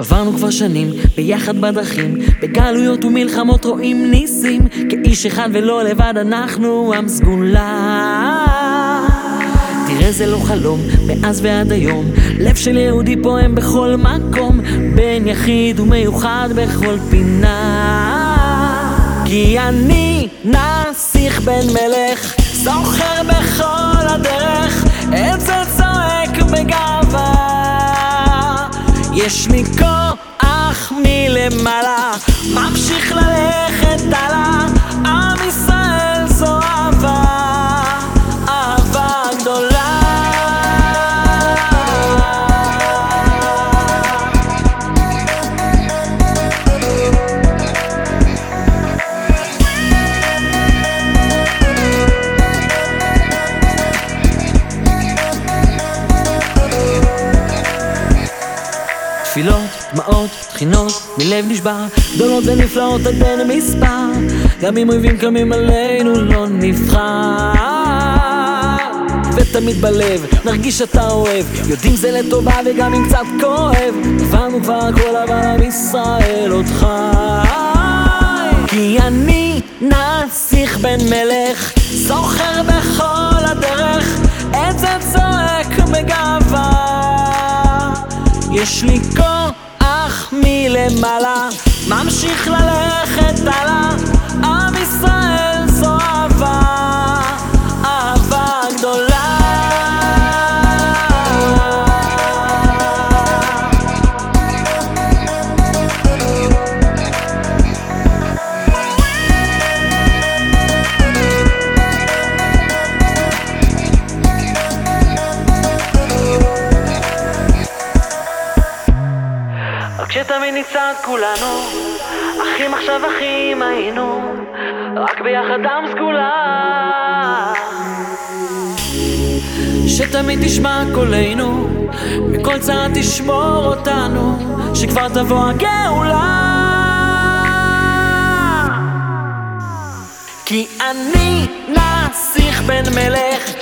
עברנו כבר שנים, ביחד בדרכים, בגלויות ומלחמות רואים ניסים, כאיש אחד ולא לבד אנחנו עם סגולה. תראה זה לא חלום, מאז ועד היום, לב של יהודי פועם בכל מקום, בן יחיד ומיוחד בכל פינה. כי אני נסיך בן מלך, זוכר בכל הדרך, זה צועק בגאווה. יש לי מלמעלה, ממשיך ללכת הלאה, עם ישראל תפילות, דמעות, תחינות, מלב נשבר, גדולות ונפלאות עד אין מספר, גם אם אויבים קמים עלינו לא נבחר. ותמיד בלב, נרגיש שאתה אוהב, יודעים זה לטובה וגם אם קצת כואב, עברנו כבר הכל אבל עם ישראל עוד חי. כי אני נסיך בן מלך, זוכר בכל הדרך, זה צועק בגאווה. יש לי כוח מלמעלה, ממשיך ללכת הלאה, עם ישראל רק כשתמיד נצעד כולנו, אחים עכשיו אחים היינו, רק ביחד עם סגולה. שתמיד תשמע קולנו, מכל צעד תשמור אותנו, שכבר תבוא הגאולה. כי אני נסיך בן מלך,